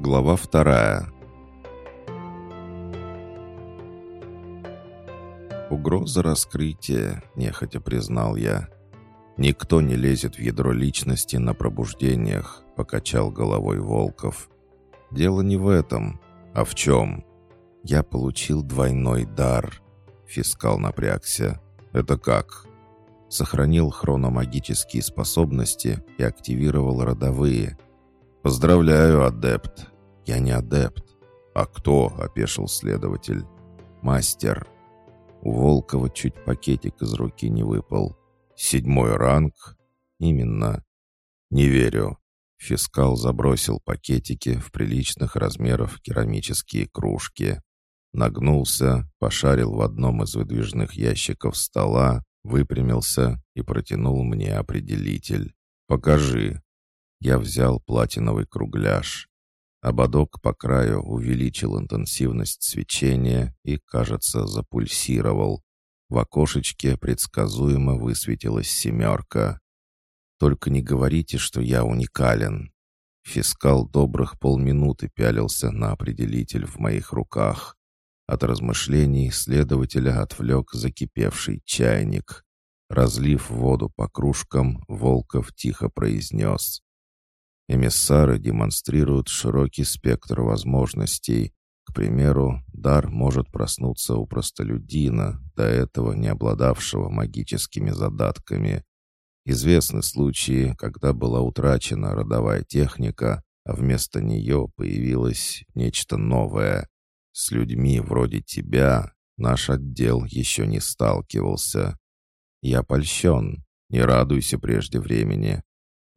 Глава вторая. «Угроза раскрытия», — нехотя признал я. «Никто не лезет в ядро личности на пробуждениях», — покачал головой Волков. «Дело не в этом, а в чем?» «Я получил двойной дар», — фискал напрягся. «Это как?» Сохранил хрономагические способности и активировал родовые. «Поздравляю, адепт!» «Я не адепт». «А кто?» — опешил следователь. «Мастер». У Волкова чуть пакетик из руки не выпал. «Седьмой ранг?» «Именно». «Не верю». Фискал забросил пакетики в приличных размеров керамические кружки. Нагнулся, пошарил в одном из выдвижных ящиков стола, выпрямился и протянул мне определитель. «Покажи». Я взял платиновый кругляш. Ободок по краю увеличил интенсивность свечения и, кажется, запульсировал. В окошечке предсказуемо высветилась семерка. «Только не говорите, что я уникален». Фискал добрых полминуты пялился на определитель в моих руках. От размышлений следователя отвлек закипевший чайник. Разлив воду по кружкам, Волков тихо произнес. Эмиссары демонстрируют широкий спектр возможностей. К примеру, дар может проснуться у простолюдина, до этого не обладавшего магическими задатками. Известны случаи, когда была утрачена родовая техника, а вместо нее появилось нечто новое. С людьми вроде тебя наш отдел еще не сталкивался. Я польщен, не радуйся прежде времени.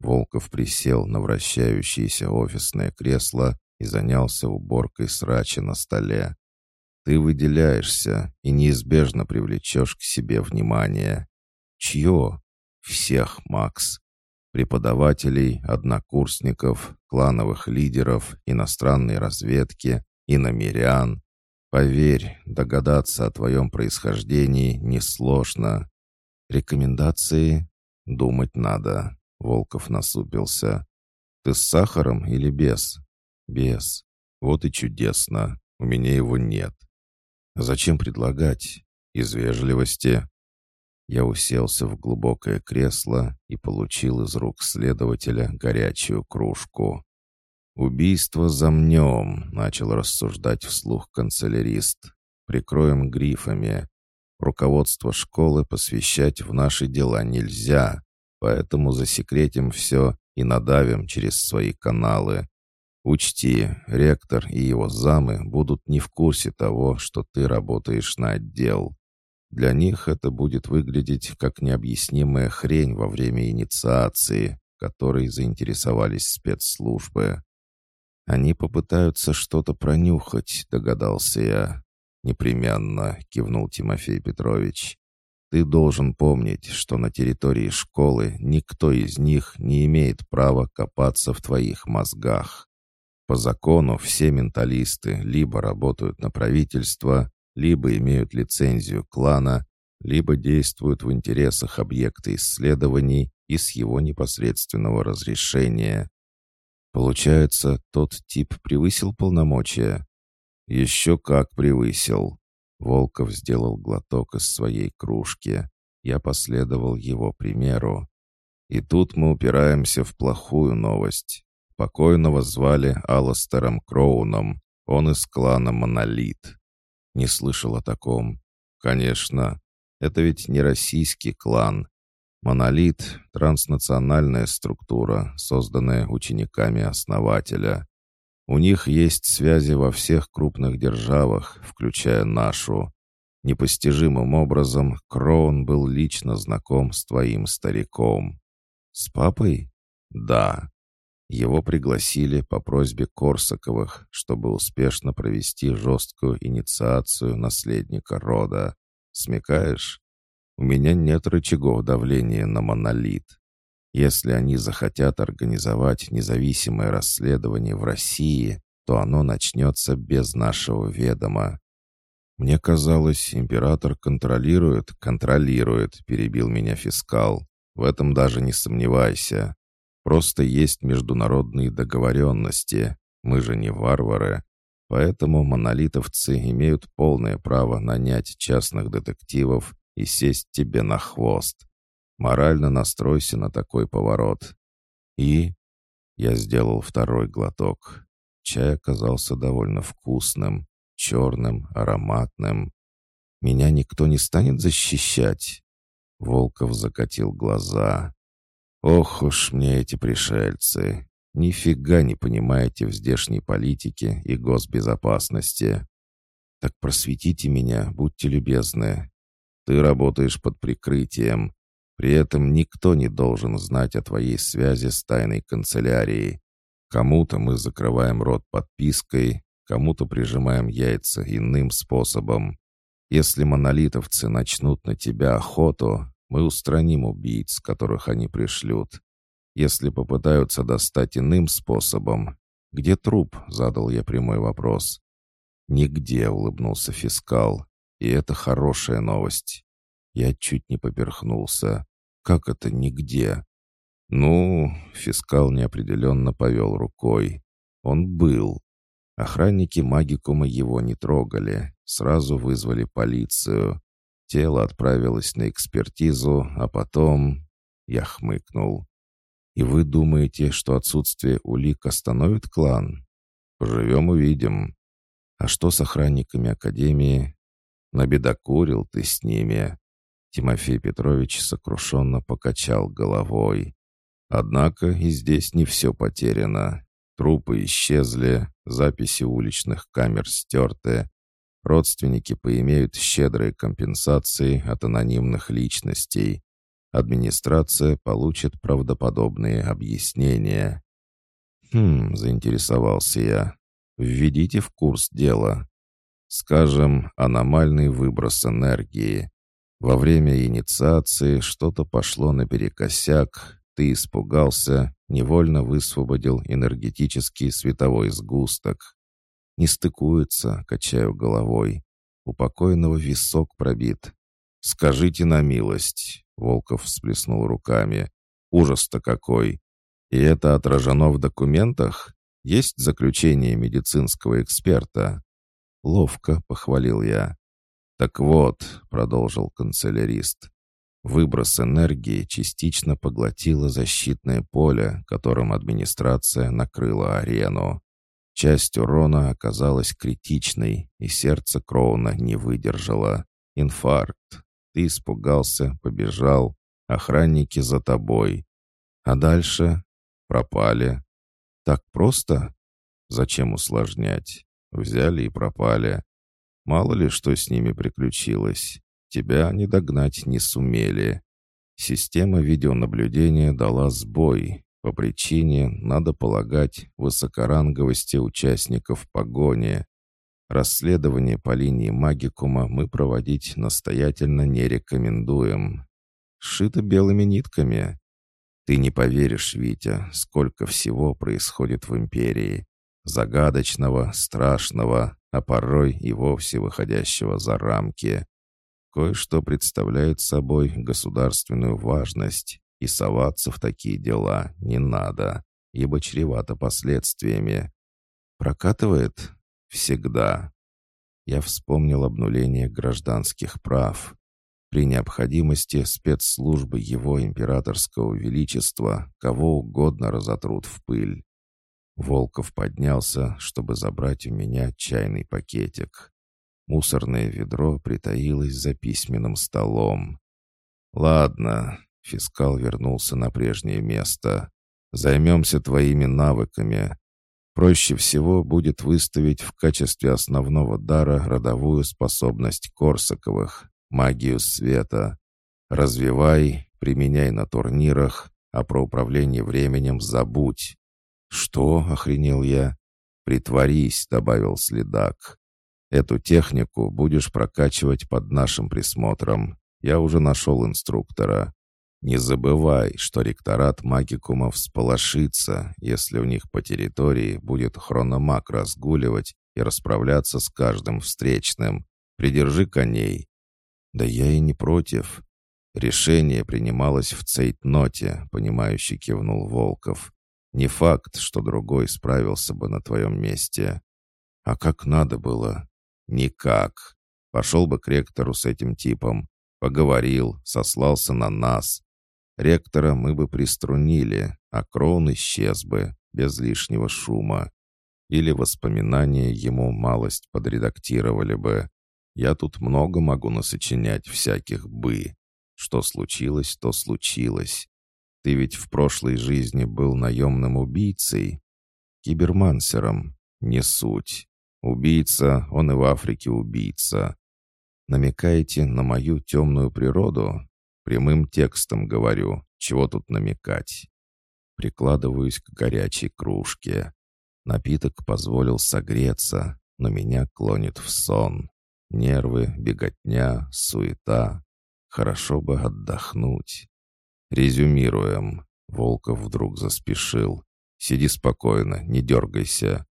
Волков присел на вращающееся офисное кресло и занялся уборкой срача на столе. «Ты выделяешься и неизбежно привлечешь к себе внимание». «Чье?» «Всех, Макс. Преподавателей, однокурсников, клановых лидеров, иностранной разведки, иномерян. Поверь, догадаться о твоем происхождении несложно. Рекомендации? Думать надо. Волков насупился. «Ты с сахаром или без?» «Без. Вот и чудесно. У меня его нет». «Зачем предлагать? Из вежливости?» Я уселся в глубокое кресло и получил из рук следователя горячую кружку. «Убийство замнем», — начал рассуждать вслух канцелярист. «Прикроем грифами. Руководство школы посвящать в наши дела нельзя, Поэтому засекретим все и надавим через свои каналы. Учти, ректор и его замы будут не в курсе того, что ты работаешь на отдел. Для них это будет выглядеть как необъяснимая хрень во время инициации, которой заинтересовались спецслужбы. Они попытаются что-то пронюхать, догадался я. Непременно, кивнул Тимофей Петрович. Ты должен помнить, что на территории школы никто из них не имеет права копаться в твоих мозгах. По закону все менталисты либо работают на правительство, либо имеют лицензию клана, либо действуют в интересах объекта исследований и с его непосредственного разрешения. Получается, тот тип превысил полномочия? Еще как превысил. Волков сделал глоток из своей кружки. Я последовал его примеру. И тут мы упираемся в плохую новость. Покойного звали Аластером Кроуном. Он из клана «Монолит». Не слышал о таком. Конечно. Это ведь не российский клан. «Монолит» — транснациональная структура, созданная учениками основателя. У них есть связи во всех крупных державах, включая нашу. Непостижимым образом Кроун был лично знаком с твоим стариком. С папой? Да. Его пригласили по просьбе Корсаковых, чтобы успешно провести жесткую инициацию наследника рода. Смекаешь? У меня нет рычагов давления на монолит. Если они захотят организовать независимое расследование в России, то оно начнется без нашего ведома. Мне казалось, император контролирует, контролирует, перебил меня фискал. В этом даже не сомневайся. Просто есть международные договоренности. Мы же не варвары. Поэтому монолитовцы имеют полное право нанять частных детективов и сесть тебе на хвост. Морально настройся на такой поворот. И я сделал второй глоток. Чай оказался довольно вкусным, черным, ароматным. Меня никто не станет защищать. Волков закатил глаза. Ох уж мне эти пришельцы. Нифига не понимаете в здешней политике и госбезопасности. Так просветите меня, будьте любезны. Ты работаешь под прикрытием. При этом никто не должен знать о твоей связи с тайной канцелярией. Кому-то мы закрываем рот подпиской, кому-то прижимаем яйца иным способом. Если монолитовцы начнут на тебя охоту, мы устраним убийц, которых они пришлют. Если попытаются достать иным способом... «Где труп?» — задал я прямой вопрос. «Нигде», — улыбнулся фискал. «И это хорошая новость». Я чуть не поперхнулся. «Как это нигде?» «Ну...» — фискал неопределенно повел рукой. «Он был. Охранники магикума его не трогали. Сразу вызвали полицию. Тело отправилось на экспертизу, а потом...» Я хмыкнул. И вы думаете, что отсутствие улик остановит клан? Поживем увидим. А что с охранниками Академии? Набедокурил ты с ними. Тимофей Петрович сокрушенно покачал головой. Однако и здесь не все потеряно. Трупы исчезли, записи уличных камер стерты. Родственники поимеют щедрые компенсации от анонимных личностей. Администрация получит правдоподобные объяснения. «Хм», — заинтересовался я, — «введите в курс дела. Скажем, аномальный выброс энергии. Во время инициации что-то пошло наперекосяк, ты испугался, невольно высвободил энергетический световой сгусток. Не стыкуется, качаю головой. У покойного висок пробит. Скажите на милость, Волков всплеснул руками. «Ужас-то какой! И это отражено в документах? Есть заключение медицинского эксперта?» «Ловко», — похвалил я. «Так вот», — продолжил канцелярист, Выброс энергии частично поглотило защитное поле, которым администрация накрыла арену. Часть урона оказалась критичной, и сердце Кроуна не выдержало. Инфаркт. Ты испугался, побежал. Охранники за тобой. А дальше? Пропали. Так просто? Зачем усложнять? Взяли и пропали. Мало ли, что с ними приключилось. Тебя не догнать не сумели. Система видеонаблюдения дала сбой. По причине, надо полагать, высокоранговости участников погони. Расследование по линии магикума мы проводить настоятельно не рекомендуем. Шито белыми нитками. Ты не поверишь, Витя, сколько всего происходит в империи. Загадочного, страшного, а порой и вовсе выходящего за рамки. Кое-что представляет собой государственную важность, и соваться в такие дела не надо, ибо чревато последствиями. Прокатывает? Всегда. Я вспомнил обнуление гражданских прав. При необходимости спецслужбы его императорского величества кого угодно разотрут в пыль. Волков поднялся, чтобы забрать у меня чайный пакетик. Мусорное ведро притаилось за письменным столом. «Ладно», — фискал вернулся на прежнее место. «Займемся твоими навыками. Проще всего будет выставить в качестве основного дара родовую способность Корсаковых — магию света. Развивай, применяй на турнирах, а про управление временем забудь. «Что?» — охренел я. «Притворись», — добавил следак. «Эту технику будешь прокачивать под нашим присмотром. Я уже нашел инструктора. Не забывай, что ректорат магикума всполошится, если у них по территории будет хрономаг разгуливать и расправляться с каждым встречным. Придержи коней. Да я и не против. Решение принималось в цейтноте, понимающе кивнул Волков. Не факт, что другой справился бы на твоем месте. А как надо было? Никак. Пошел бы к ректору с этим типом. Поговорил, сослался на нас. Ректора мы бы приструнили, а Кроун исчез бы, без лишнего шума. Или воспоминания ему малость подредактировали бы. Я тут много могу насочинять всяких «бы». Что случилось, то случилось. Ты ведь в прошлой жизни был наемным убийцей. Кибермансером. Не суть. Убийца, он и в Африке убийца. Намекаете на мою темную природу? Прямым текстом говорю. Чего тут намекать? Прикладываюсь к горячей кружке. Напиток позволил согреться, но меня клонит в сон. Нервы, беготня, суета. Хорошо бы отдохнуть. Резюмируем. Волков вдруг заспешил. Сиди спокойно, не дергайся.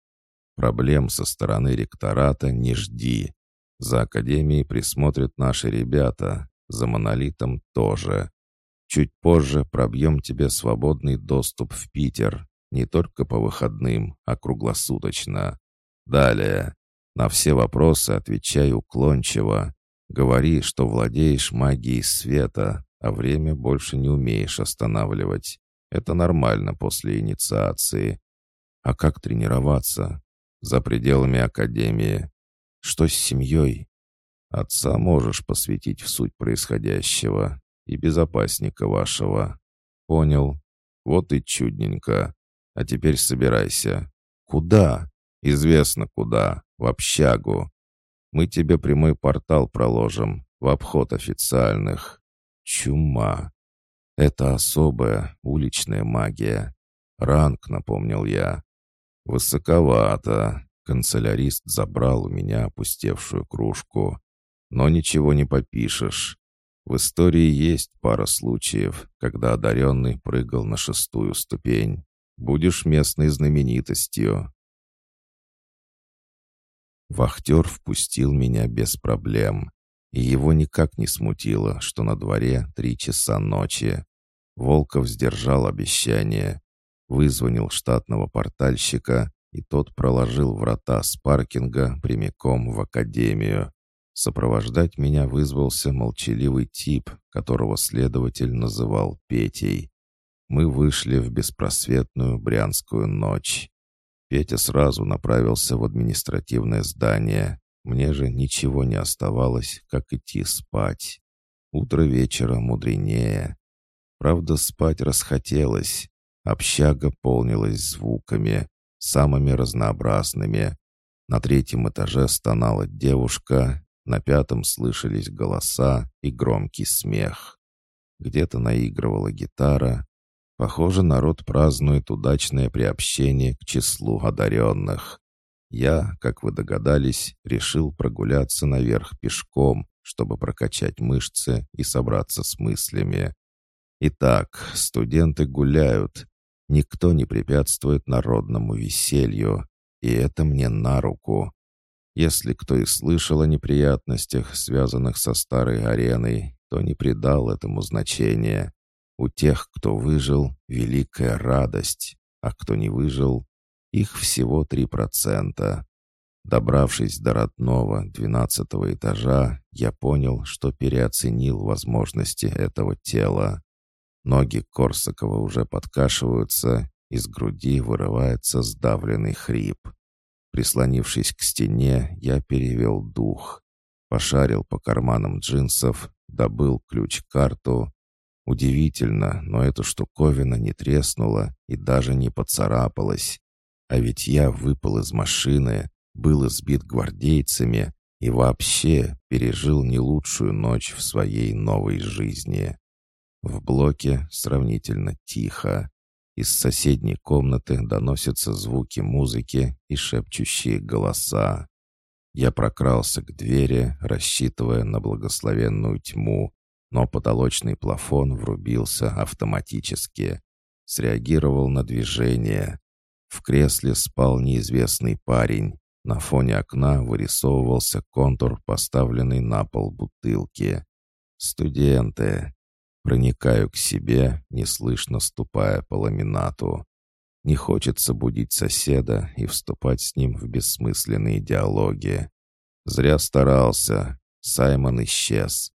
Проблем со стороны ректората не жди. За академией присмотрят наши ребята. За монолитом тоже. Чуть позже пробьем тебе свободный доступ в Питер. Не только по выходным, а круглосуточно. Далее. На все вопросы отвечай уклончиво. Говори, что владеешь магией света, а время больше не умеешь останавливать. Это нормально после инициации. А как тренироваться? За пределами академии. Что с семьей? Отца можешь посвятить в суть происходящего и безопасника вашего. Понял. Вот и чудненько. А теперь собирайся. Куда? Известно куда. В общагу. Мы тебе прямой портал проложим. В обход официальных. Чума. Это особая уличная магия. Ранг, напомнил я. Высоковато. Канцелярист забрал у меня опустевшую кружку. Но ничего не попишешь. В истории есть пара случаев, когда одаренный прыгал на шестую ступень. Будешь местной знаменитостью. Вахтер впустил меня без проблем, и его никак не смутило, что на дворе три часа ночи. Волков сдержал обещание, вызвонил штатного портальщика, и тот проложил врата с паркинга прямиком в академию. Сопровождать меня вызвался молчаливый тип, которого следователь называл Петей. Мы вышли в беспросветную брянскую ночь. Петя сразу направился в административное здание. Мне же ничего не оставалось, как идти спать. Утро вечера мудренее. Правда, спать расхотелось. Общага полнилась звуками, самыми разнообразными. На третьем этаже стонала девушка, на пятом слышались голоса и громкий смех. Где-то наигрывала гитара, Похоже, народ празднует удачное приобщение к числу одаренных. Я, как вы догадались, решил прогуляться наверх пешком, чтобы прокачать мышцы и собраться с мыслями. Итак, студенты гуляют. Никто не препятствует народному веселью, и это мне на руку. Если кто и слышал о неприятностях, связанных со старой ареной, то не придал этому значения. У тех, кто выжил, великая радость, а кто не выжил, их всего три процента. Добравшись до родного двенадцатого этажа, я понял, что переоценил возможности этого тела. Ноги Корсакова уже подкашиваются, из груди вырывается сдавленный хрип. Прислонившись к стене, я перевел дух. Пошарил по карманам джинсов, добыл ключ-карту, Удивительно, но эта штуковина не треснула и даже не поцарапалась. А ведь я выпал из машины, был избит гвардейцами и вообще пережил не лучшую ночь в своей новой жизни. В блоке сравнительно тихо. Из соседней комнаты доносятся звуки музыки и шепчущие голоса. Я прокрался к двери, рассчитывая на благословенную тьму, но потолочный плафон врубился автоматически. Среагировал на движение. В кресле спал неизвестный парень. На фоне окна вырисовывался контур поставленной на пол бутылки. «Студенты!» Проникаю к себе, неслышно ступая по ламинату. Не хочется будить соседа и вступать с ним в бессмысленные диалоги. Зря старался. Саймон исчез.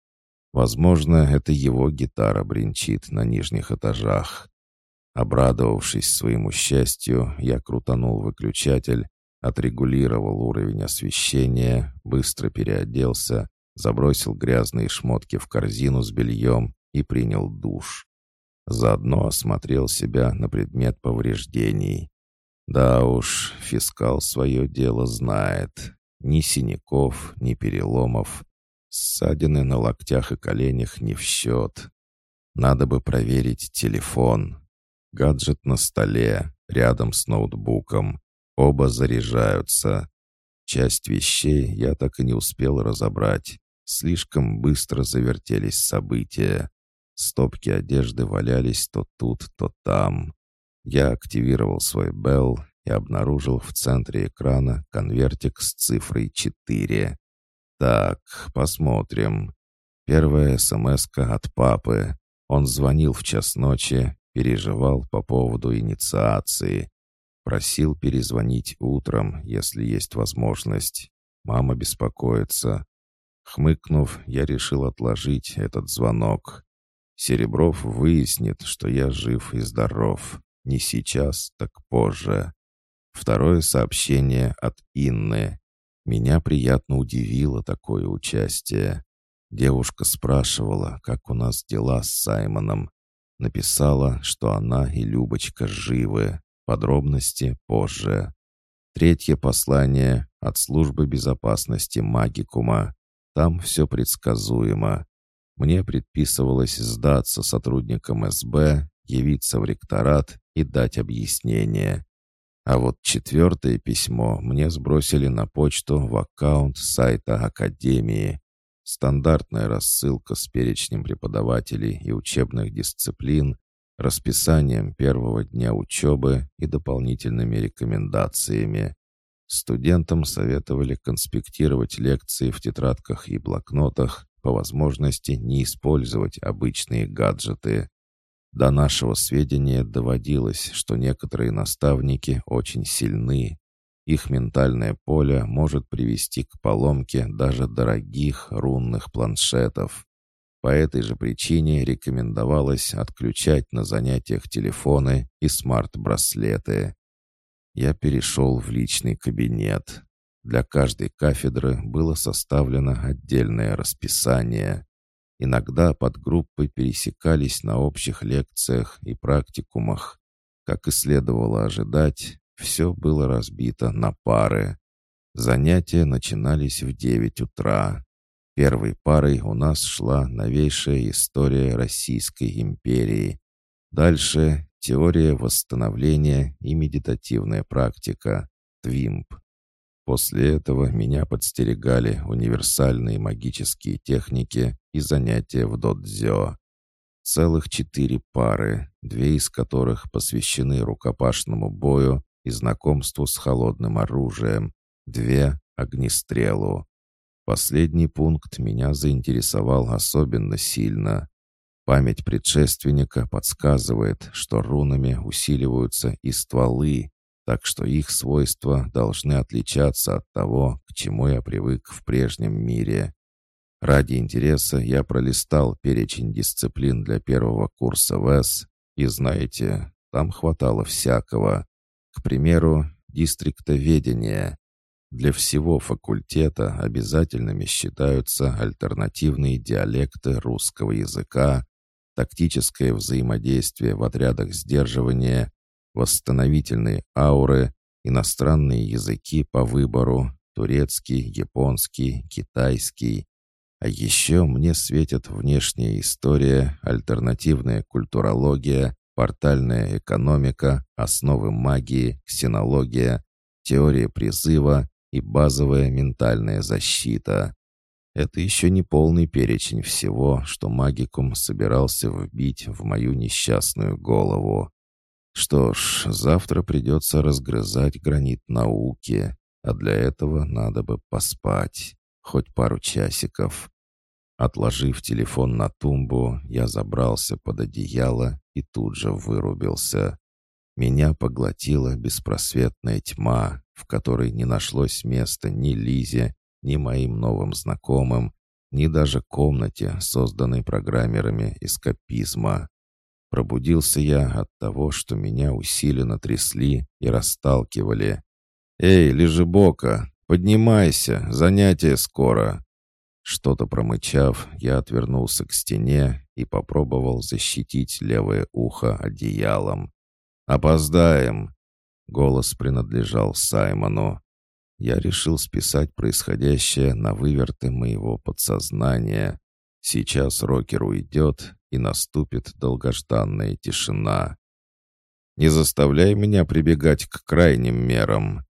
Возможно, это его гитара бренчит на нижних этажах. Обрадовавшись своему счастью, я крутанул выключатель, отрегулировал уровень освещения, быстро переоделся, забросил грязные шмотки в корзину с бельем и принял душ. Заодно осмотрел себя на предмет повреждений. Да уж, фискал свое дело знает. Ни синяков, ни переломов. Ссадины на локтях и коленях не в счет. Надо бы проверить телефон. Гаджет на столе, рядом с ноутбуком. Оба заряжаются. Часть вещей я так и не успел разобрать. Слишком быстро завертелись события. Стопки одежды валялись то тут, то там. Я активировал свой Белл и обнаружил в центре экрана конвертик с цифрой 4. Так, посмотрим. Первая смс от папы. Он звонил в час ночи, переживал по поводу инициации. Просил перезвонить утром, если есть возможность. Мама беспокоится. Хмыкнув, я решил отложить этот звонок. Серебров выяснит, что я жив и здоров. Не сейчас, так позже. Второе сообщение от Инны. Меня приятно удивило такое участие. Девушка спрашивала, как у нас дела с Саймоном. Написала, что она и Любочка живы. Подробности позже. Третье послание от службы безопасности Магикума. Там все предсказуемо. Мне предписывалось сдаться сотрудникам СБ, явиться в ректорат и дать объяснение. А вот четвертое письмо мне сбросили на почту в аккаунт сайта Академии. Стандартная рассылка с перечнем преподавателей и учебных дисциплин, расписанием первого дня учебы и дополнительными рекомендациями. Студентам советовали конспектировать лекции в тетрадках и блокнотах, по возможности не использовать обычные гаджеты. До нашего сведения доводилось, что некоторые наставники очень сильны. Их ментальное поле может привести к поломке даже дорогих рунных планшетов. По этой же причине рекомендовалось отключать на занятиях телефоны и смарт-браслеты. Я перешел в личный кабинет. Для каждой кафедры было составлено отдельное расписание. Иногда подгруппы пересекались на общих лекциях и практикумах. Как и следовало ожидать, все было разбито на пары. Занятия начинались в 9 утра. Первой парой у нас шла новейшая история Российской империи. Дальше теория восстановления и медитативная практика, ТВИМП. После этого меня подстерегали универсальные магические техники и занятия в додзё. Целых четыре пары, две из которых посвящены рукопашному бою и знакомству с холодным оружием, две — огнестрелу. Последний пункт меня заинтересовал особенно сильно. Память предшественника подсказывает, что рунами усиливаются и стволы, так что их свойства должны отличаться от того, к чему я привык в прежнем мире. Ради интереса я пролистал перечень дисциплин для первого курса ВЭС, и знаете, там хватало всякого. К примеру, дистриктоведение. Для всего факультета обязательными считаются альтернативные диалекты русского языка, тактическое взаимодействие в отрядах сдерживания, восстановительные ауры, иностранные языки по выбору, турецкий, японский, китайский. А еще мне светит внешняя история, альтернативная культурология, портальная экономика, основы магии, ксенология, теория призыва и базовая ментальная защита. Это еще не полный перечень всего, что магикум собирался вбить в мою несчастную голову. Что ж, завтра придется разгрызать гранит науки, а для этого надо бы поспать, хоть пару часиков. Отложив телефон на тумбу, я забрался под одеяло и тут же вырубился. Меня поглотила беспросветная тьма, в которой не нашлось места ни Лизе, ни моим новым знакомым, ни даже комнате, созданной программерами эскапизма. Пробудился я от того, что меня усиленно трясли и расталкивали. «Эй, лежебока, поднимайся, занятие скоро!» Что-то промычав, я отвернулся к стене и попробовал защитить левое ухо одеялом. «Опоздаем!» Голос принадлежал Саймону. Я решил списать происходящее на выверты моего подсознания. Сейчас рокер уйдет, и наступит долгожданная тишина. «Не заставляй меня прибегать к крайним мерам!»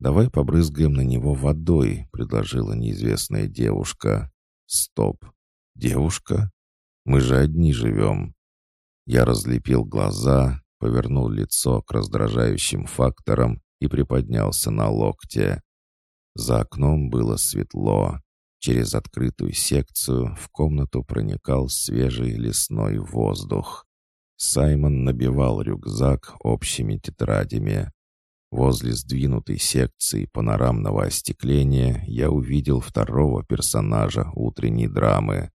«Давай побрызгаем на него водой», — предложила неизвестная девушка. «Стоп! Девушка? Мы же одни живем!» Я разлепил глаза, повернул лицо к раздражающим факторам и приподнялся на локте. За окном было светло. Через открытую секцию в комнату проникал свежий лесной воздух. Саймон набивал рюкзак общими тетрадями. Возле сдвинутой секции панорамного остекления я увидел второго персонажа утренней драмы.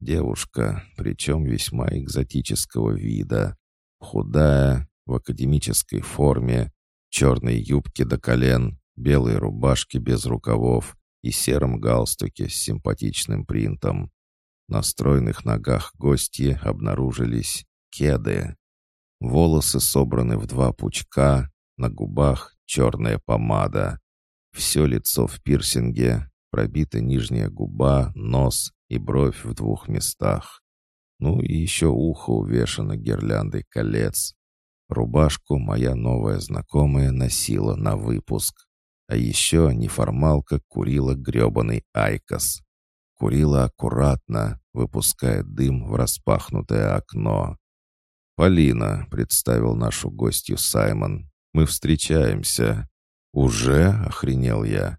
Девушка, причем весьма экзотического вида. Худая, в академической форме, черной юбке до колен, белой рубашке без рукавов и сером галстуке с симпатичным принтом. На стройных ногах гостьи обнаружились кеды. Волосы собраны в два пучка, на губах черная помада. Все лицо в пирсинге, пробита нижняя губа, нос и бровь в двух местах. Ну и еще ухо увешано гирляндой колец. Рубашку моя новая знакомая носила на выпуск. А еще неформалка курила гребаный айкос. Курила аккуратно, выпуская дым в распахнутое окно. «Полина», — представил нашу гостью Саймон, — «мы встречаемся». «Уже?» — охренел я.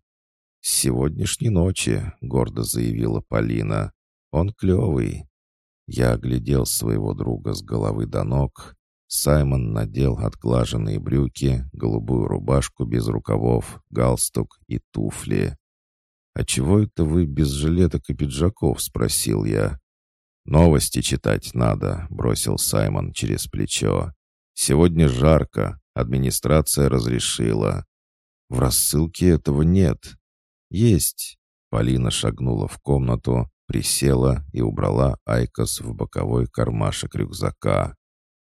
«С сегодняшней ночи», — гордо заявила Полина. «Он клевый». Я оглядел своего друга с головы до ног. Саймон надел отглаженные брюки, голубую рубашку без рукавов, галстук и туфли. «А чего это вы без жилеток и пиджаков?» — спросил я. «Новости читать надо», — бросил Саймон через плечо. «Сегодня жарко, администрация разрешила». «В рассылке этого нет». «Есть». Полина шагнула в комнату, присела и убрала IQOS в боковой кармашек рюкзака.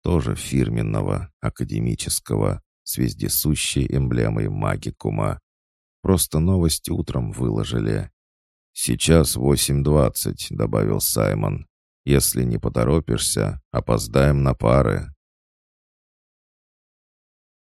Тоже фирменного, академического, с вездесущей эмблемой магикума. Просто новость утром выложили. «Сейчас 8.20», — добавил Саймон. «Если не поторопишься, опоздаем на пары».